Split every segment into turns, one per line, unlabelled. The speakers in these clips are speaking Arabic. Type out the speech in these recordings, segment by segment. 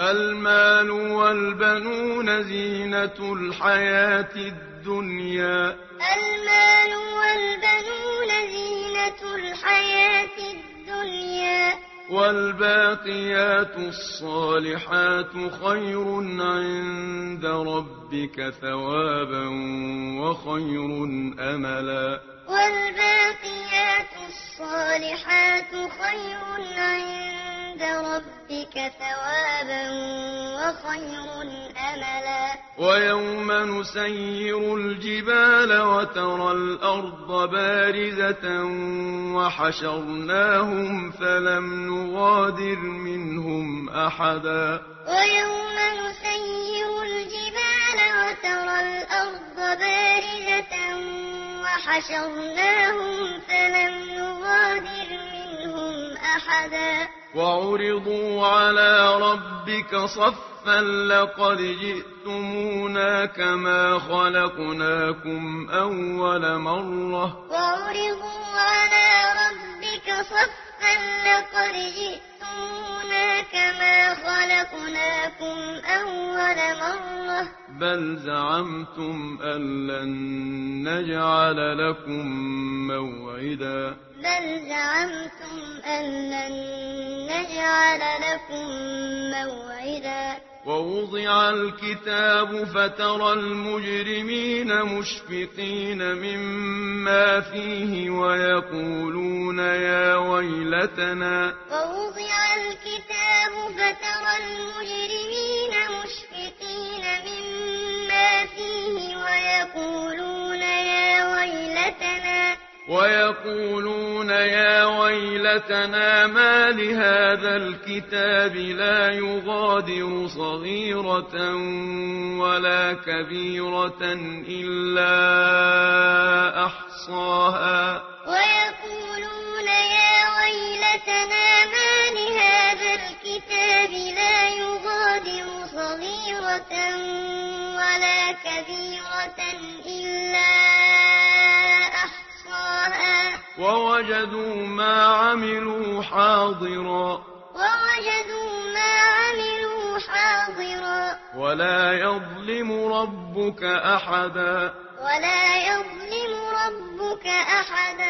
المال والبنون زينة الحياة الدنيا.
المال والبنون زينة الحياة الدنيا.
والباقيات الصالحات خير عند ربك ثوابا وخير أملا.
والباقيات الصالحات خير عند عند ربك ثوابا وخير أملا.
ويوم نسير الجبال وترى الأرض بارزة وحشرناهم فلم نغادر منهم أحدا.
ويوم نسير الجبال وترى الأرض بارزة وحشرناهم فلم نغادر منهم أحدا.
وعرضوا على ربك صفا لقد جئتمونا كما خلقناكم أول مرة.
وعرضوا على ربك صفا لقد جئتمونا كما خلقناكم أول مرة
بل زعمتم أن لن نجعل لكم موعدا
بل زعمتم أن لن نجعل لكم موعدا
ووضع الكتاب فترى المجرمين مشفقين مما فيه ويقولون يا ويلتنا
ووضع فترى المجرمين مما فيه ويقولون يا
ويقولون يا ويلتنا ما لهذا الكتاب لا يغادر صغيرة ولا كبيرة إلا أحصاها.
صغيرة ولا كبيرة إلا أحصاها.
ووجدوا ما عملوا حاضرا.
ووجدوا ما عملوا حاضرا.
ولا يظلم ربك أحدا.
ولا يظلم ربك أحدا.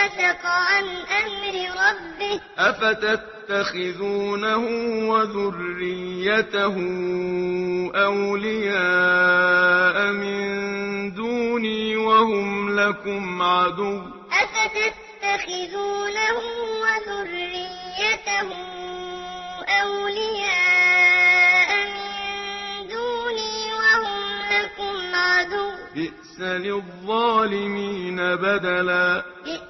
فسق عن أمر ربه.
أفتتخذونه وذريته أولياء من دوني وهم لكم عدو.
أفتتخذونه وذريته أولياء من دوني وهم
بئس للظالمين بدلا.
بئس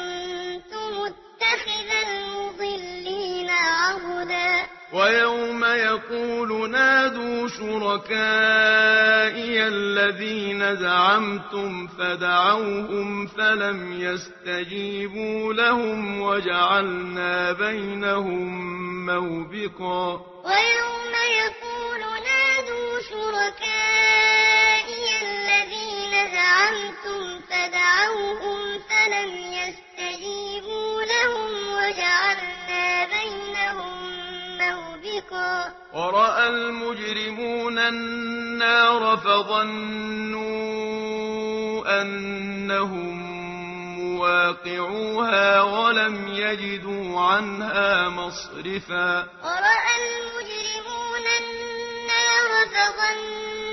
ويوم يقول نادوا شركائي الذين زعمتم فدعوهم فلم يستجيبوا لهم وجعلنا بينهم موبقا
ويوم يقول نادوا شركائي مشفقا
ورأى المجرمون النار فظنوا أنهم مواقعوها ولم يجدوا عنها مصرفا.
ورأى المجرمون النار فظنوا